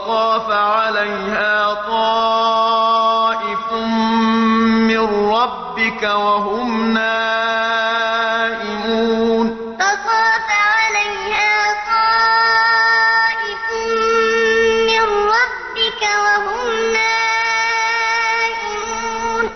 وطاف عليها طائف من ربك وهم نائمون. وطاف عليها طائف من ربك وهم نائمون